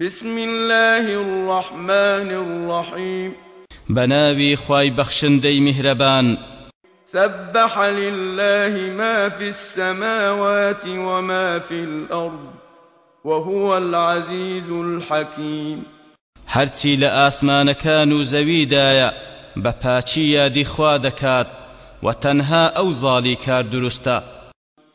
بسم الله الرحمن الرحيم. بناوي خواي بخشندي مهربان سبح لله ما في السماوات وما في الأرض وهو العزيز الحكيم. ئاسمانەکان و زەویدایە بە پاچی یادی خوا دەکات و تەنها ئەو زاڵی کار دروستە.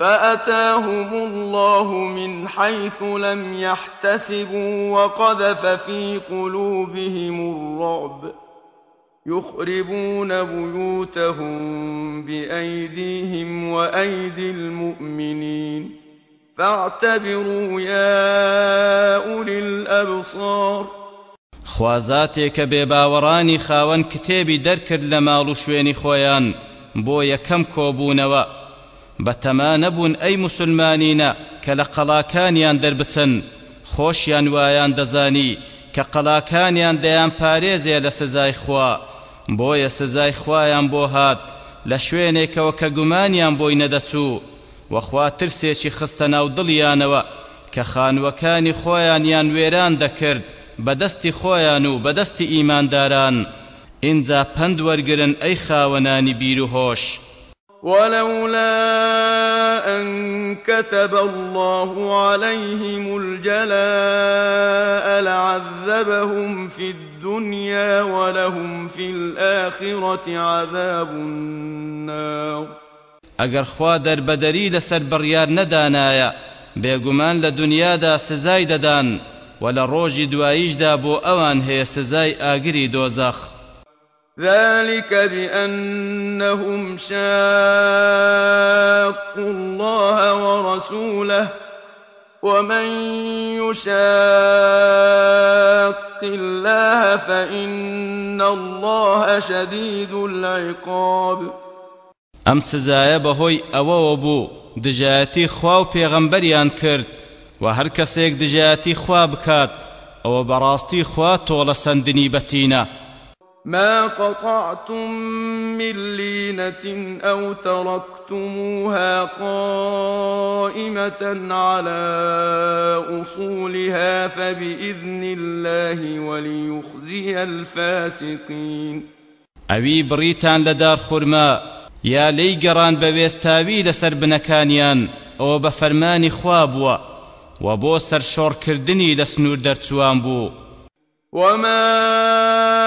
فأتاهم الله من حيث لم يحتسبوا وقذف في قلوبهم الرعب. يخربون بيوتهم بأيديهم وأيدي المؤمنين. فاعتبروا يا أولي الأبصار. خوازاتێکە بێباوەڕانی خاوەن کتێبی دەرکرد لە ماڵ و شوێنی خۆیان بۆ یەکەم بەتەما نەبوون ئەی مسلمانینە کە لە قەڵاکانیان دەربچن خۆشیان وایان دەزانی کە قەڵاکانیان دەیان پارێزێ لە سزای خوا. بۆیە سزای خوایان بۆ هات لە شوێنێکەوە کە گومانیان بۆی نەدەچوو. وەخوا ترسێکی خستە ناو دڵیانەوە کە خانوەکانی خۆیان یان وێران دەکرد بەدەستی خۆیان و بەدەستی ئیمانداران. ئینجا پند وەرگرن ئەی خاوەنانی بیر و هۆش. ولولا أن كتب الله عليهم الجلاء لعذبهم في الدنيا ولهم في الآخرة عذاب النار. ئەگەر خوا دەربەدەری لەسەر بڕیار نەدانایە بێگومان لە دنیادا سزای دەدان و لە ڕۆژی دواییشدا بۆ ئەوان هەیە سزای ئاگری دۆزەخ ذلك بأنهم شاقوا الله ورسوله ومن يشاق الله فإن الله شديد العقاب. ئەم سزایە بەهۆی ئەوەوە بوو دژایەتی خوا و پێغەمبەریان کرد و هەر کەسێک دژایەتی خوا بکات ئەوە بەڕاستی خوا تۆڵە سندنی بەتینە ما قطعتم من لينة أو تركتموها قائمة على أصولها فبإذن الله وليخزي الفاسقين. ئەوی بڕیتان لە دار خورما یا لی گەڕان بە وێستاوی لەسەر بنەکانیان ئەوە بە فەرمانی خوا بووە و بۆ سەرشۆڕکردنی لە سنوور دەرچوان بوو وما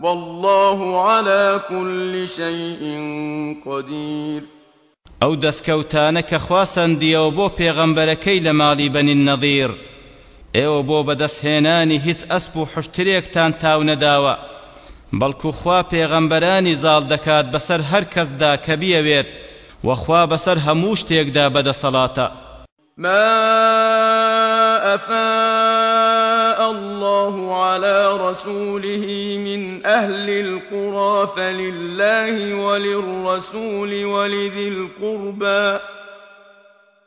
والله على كل شيء قدير. ئەو دەستکەوتانە کە خواسەندیەوە بۆ پێغەمبەرەکەی لە ماڵی بەنین نەظیر ئێوە بۆ بەدەستهێنانی هیچ ئەسپ و حشترێکتان تاو نەداوە. بەڵکو خوا پێغەمبەرانی زاڵ دەکات بەسەر هەر کەسدا کە بیەوێت وەخوا بەسەر هەموو شتێکدا بەدەسەڵاتە. ما أفاء الله على رسوله من أهل القرى فلله وللرسول ولذي القربى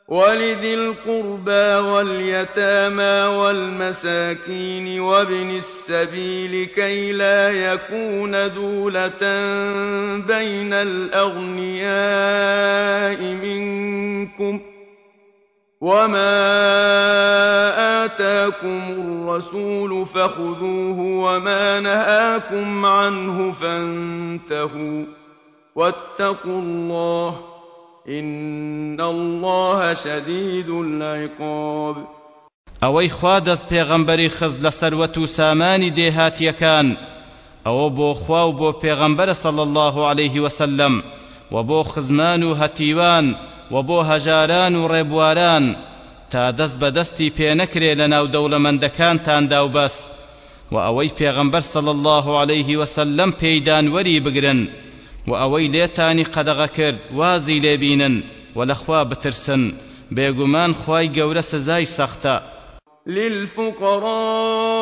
ولذي القربى واليتامى والمساكين وابن السبيل كي لا يكون دولة بين الأغنياء منكم ۖ وما آتاكم الرسول فخذوه وما نهاكم عنه فانتهوا واتقوا الله إن الله شديد العقاب ئەوەی خوا دەست پێغەمبەری خز لە سەروەت و سامانی ئەوە بۆ خوا و بۆ پێغەمبەرە سەڵ الله عليه وسلم و خزمان و و بۆ هەژاران و ڕێبواران تا دەست بە دەستی پێنەکرێ لە ناو دەوڵەمەندەکانتاندا و بەس و ئەوەی پێغەمبەر صلی الله عليه وسلم پێیدان وەری بگرن و ئەوەی لێتانی قەدەغە کرد وازی لێبینن و لەخوا بترسن. بێگومان خوای گەورە سزای سەختە. للفقراء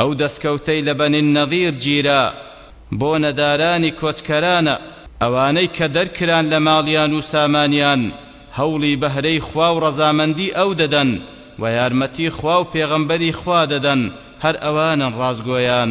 ئەو دەستکەوتەی لە بەنین نەظیر گیرا بۆ نەدارانی کۆچکەرانە ئەوانەی کە دەرکران لە ماڵیان و سامانیان هەوڵی بەهرەی خوا و ڕەزامەندی ئەو دەدەن و یارمەتی خوا و پێغەمبەری خوا دەدەن هەر ئەوانن ڕازگۆیان.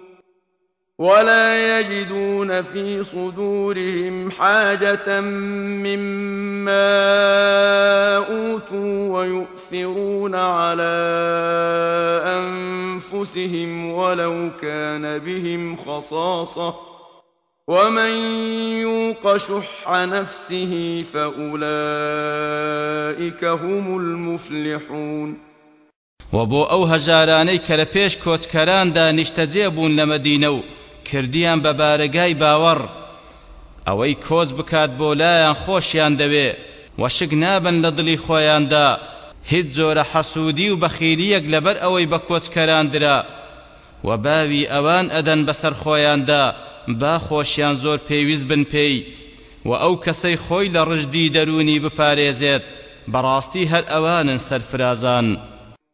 ولا يجدون في صدورهم حاجة مما أوتوا ويؤثرون على أنفسهم ولو كان بهم خصاصة. ومن يوق شح نفسه فأولئك هم المفلحون. وبو أو هجاراني كرپيش كوتكران دا نشتجيبون لمدينو کردیان بە بارەگای باوەڕ. ئەوەی کۆچ بکات بۆ لایەن خۆشیان دەوێ وەشک نابن لە دڵی خۆیاندا. هیچ جۆرە حەسوودی و بەخیلیەک لەبەر ئەوەی بە کۆچکەراندرا و باوی ئەوان ئەدەن بەسەر خۆیاندا با خۆشیان زۆر پێویست بن پێی. و ئەو کەسەی خۆی لە ڕژدی دەرونی بپارێزێت. بەڕاستی هەر ئەوانن سەرفرازان.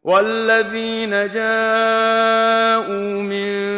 والذين جاءوا من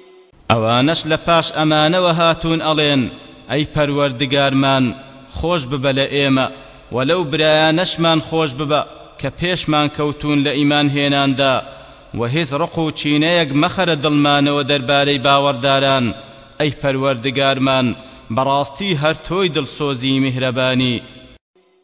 ئەوانەش لە پاش ئەمانەوە هاتوون ئەڵێن ئەی پەروەردگارمان خۆش ببە لە ئێمە وەلەو برایانەشمان خۆش ببە کە پێشمان کەوتون لە ئیمان هێناندا و هیچ ڕق و چینەیەک مەخەرە دڵمانەوە دەربارەی باوەڕداران. ئەی پەروەردگارمان براستي هر توي دل سوزي مهرباني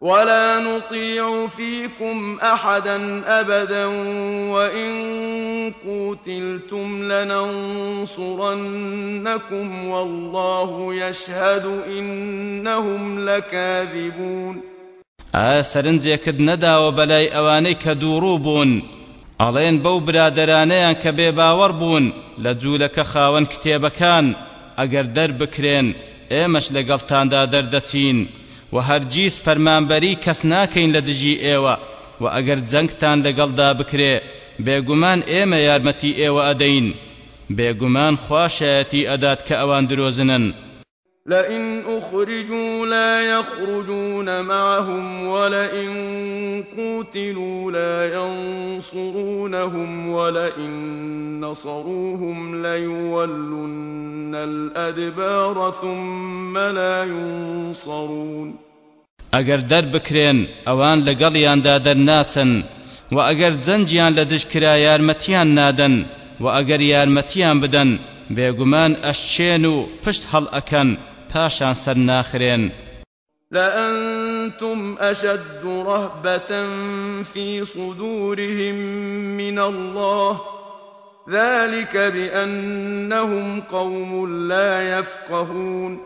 ولا نطيع فيكم أحدا أبدا وإن قوتلتم لننصرنكم والله يشهد انهم لكاذبون ئا سەرنجێکت نەداوە بەلای ئەوانەی کە دووڕوو بوون. ئەڵێن بەو برادرانەیان بێ باوەڕ بوون لە جوولەکە خاوەن کتێبەکان ئەگەر دەربکرێن ئێمەش لەگەڵتاندا دەردەچین. و هەرگیز فەرمانبەری کەس ناکەین لە دژی ئێوە و ئەگەر جەنگتان لەگەڵدا بکرێ بێگومان ئێمە یارمەتی ئێوە ئەدەین. بێگومان خواشایەتی ئەدات کە ئەوان درۆزنن. لئن أخرجوا لا يخرجون معهم ولئن قوتلوا لا ينصرونهم ولئن نصروهم ليولن الأدبار ثم لا ينصرون. ئەگەر دەربکرێن ئەوان لەگەڵیاندا دەرناچن و ئەگەر جەنجیان لە دژکرا یارمەتیان نادەن و ئەگەر یارمەتیان بدەن بێگومان ئەشچێن و پشت هەڵ ئەکەن پاشان سەر ناخرێن. لأنتم أشد رهبة في صدورهم من الله. ذلك بأنهم قوم لا يفقهون.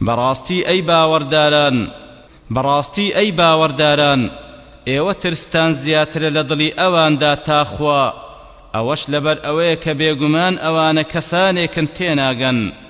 براستي أي باورداران براستي أي باورداران ئێوە ترستان زیاترە لە دڵی ئەواندا تاخوا ئەوەش لەبەر ئەوەیە کە بێگومان ئەوانە کەسانێکن تێناگەن.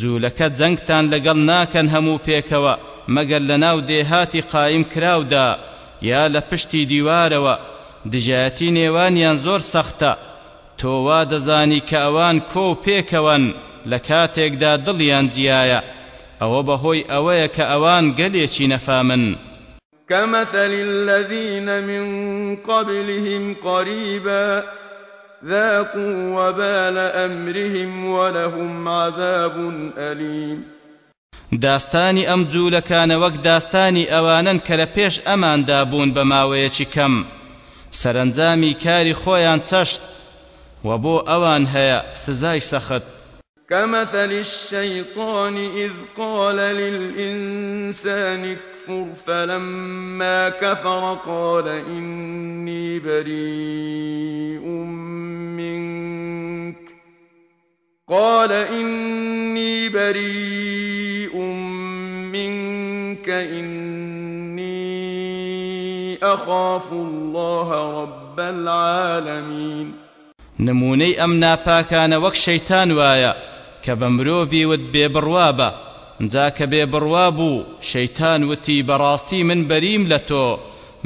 جوولەکە جەنگتان لەگەڵ ناکەن هەموو پێکەوە مەگەر لە ناو دێهاتی قایم کراودا یا لە پشتی دیوارەوە. دژایەتی نێوانیان زۆر سەختە. تۆ وا دەزانی کە ئەوان کۆ پێکەوەن لە کاتێکدا دڵیان جیایە. ئەوە بەهۆی ئەوەیە کە ئەوان گەلێکی نەفامن. كمثل الذين من قبلهم قريبا ذاقوا وبال أمرهم ولهم عذاب أليم. داستانی ئەم جوولەکانە وەک داستانی ئەوانن کە لە پێش ئەماندا بوون بە ماوەیەکی کەم. سەرنجامی کاری خۆیان چەشت و بۆ ئەوان هەیە سزای سەخت. كمثل الشيطان إذ قال للإنسان اكفر فلما كفر قال إني بريء. قال إني بريء منك إني أخاف الله رب العالمين. نمونەی ئەم ناپاکانە وەک شەیتان وایە کە بە وت بێبڕوا بە. جا شەیتان وتی بەڕاستی من بەریم لە تۆ.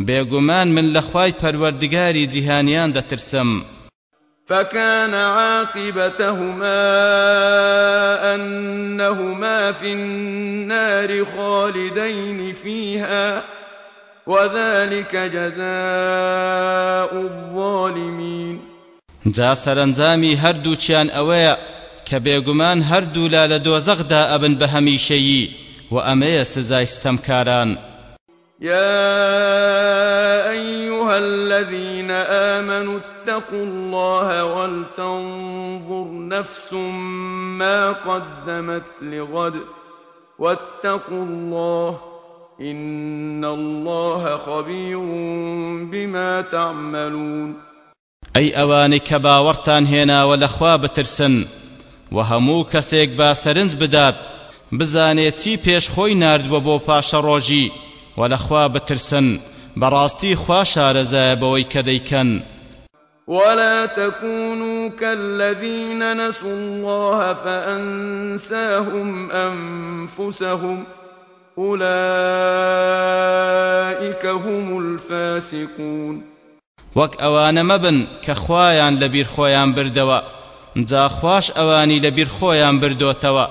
بێگومان من لە خوای پەروەردگاری جیهانیان دەترسم. فكان عاقبتهما أنهما في النار خالدين فيها وذلك جزاء الظالمين. جا سەرنجامی هەردووچیان ئەوەیە کە بێگومان هەردوو لا لە دۆزەقدا ئەبن بە هەمیشەیی و ئەمەیە سزای ستەمکاران يا أيها الذين آمنوا اتقوا الله ولتنظر نفس ما قدمت لغد واتقوا الله إن الله خبير بما تعملون. أي أواني كباورتان هنا ولخوا بترسن و هەموو کەسێک با سەرنج بدات بزانێت چی پێش خۆی ناردووە بۆ پاشە ڕۆژی و لەخوا بترسن بەڕاستی خوا شارەزایە بەوەی کە دەیکەن ولا تكونوا كالذين نسوا الله فأنساهم أنفسهم أولئك هم الفاسقون. وەک ئەوانە مەبن کە خوایان لەبیر خۆیان بردەوە جا خوش ئەوانی لەبیر خۆیان بردۆتەوە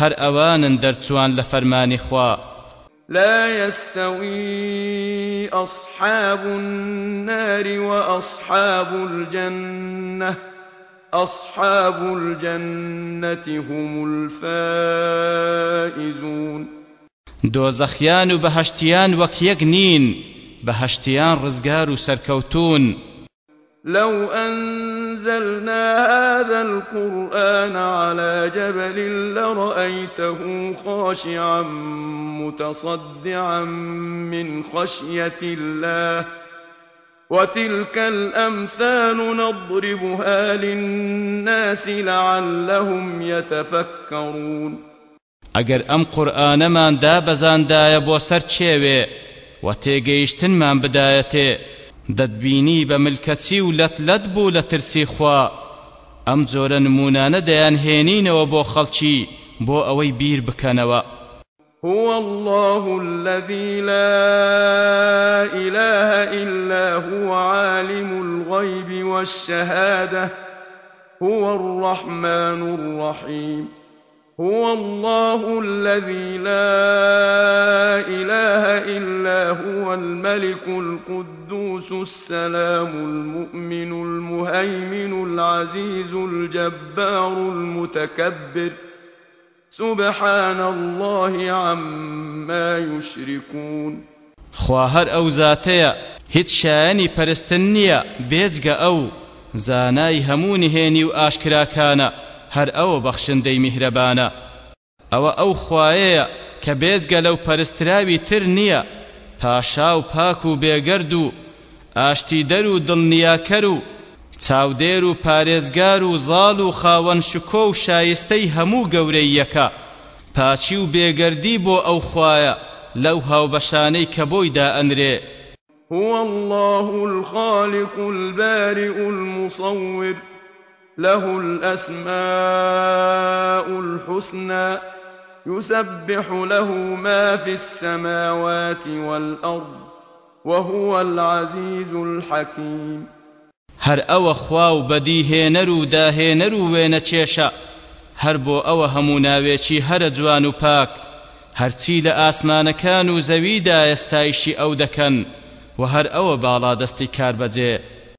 هەر ئەوانن دەرچوان لە فەرمانی خوا. لا يستوي أصحاب النار وأصحاب الجنة. أصحاب الجنة هم الفائزون. دۆزەخیان و بەهشتیان وەک یەک نین لو أنزلنا هذا القرآن على جبل لرأيته خاشعا متصدعا من خشية الله وتلك الأمثال نضربها للناس لعلهم يتفكرون. ئەگەر ئەم قورآنەمان دابەزاندایە بۆ سەر چێوێ و تێگەیشتنمان بدایەتێ دەتبینی بە ملکەچی و لەت بوو لە ترسی خوا. ئەم جۆرە نمونانە دەیانهێنینەوە بۆ خەڵکی بۆ ئەوەی بیر بکەنەوە. هو الله الذي لا إله إلا هو عالم الغيب والشهادة. هو الرحمن الرحيم. هو الله الذي لا إله إلا هو الملك القدوس السلام المؤمن المهيمن العزيز الجبار المتكبر. سبحان الله عما يشركون. خوا هەر ئەو زاتەیە هیچ شایانی پەرستن نییە بێجگە ئەو. زانای هەموو نهێنی و ئاشکراکانە هەر ئەوە بەخشندەی میهرەبانە. ئەوە ئەو خوایەیە کە بێجگە لەو پەرستراوی تر پاشا و پاک و بێگەرد و ئاشتی دەر و دڵنیاکەر و چاودێر و پارێزگار و زاڵ و خاوەن شکۆ و شایستەی هەموو گەورەی یەکە پاچی و بێگەردی بۆ ئەو خوایە لەو هاوبەشانەی کە بۆی دائەنرێ هو الله الخالق البارئ المصور له الأسماء الحسنى. يسبح له ما في السماوات والأرض وهو العزيز الحكيم. هر أو خوا و بەدی هێنەر و داهێنەر و وێنە چێشە هەر بۆ ئەوە هەموو ناوێکی هەرە جوان و پاک هەرچی لە ئاسمانەکان و زەویدا ئێستایشی ئەو دەکەن و هەر ئەوە باڵا دەستی کار بەجێ.